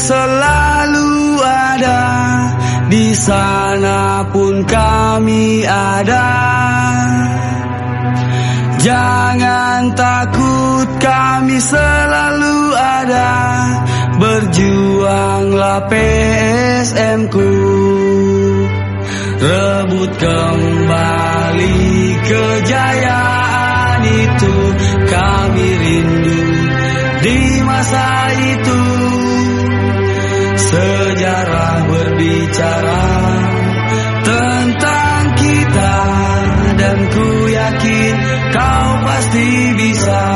selalu ada. Di sana pun kami ada. Jangan takut kami selalu ada. Berjuanglah PSM ku. Rebut kembali kejayaan itu. Kami rindu Sejarah berbicara tentang kita Dan ku yakin kau pasti bisa.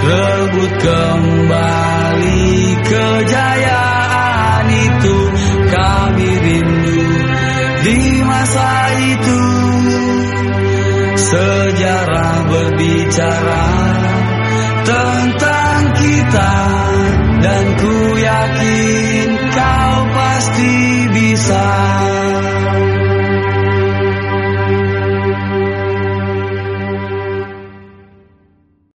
Rebut kembali kejayaan itu Kami rindu di masa itu. Sejarah berbicara pasti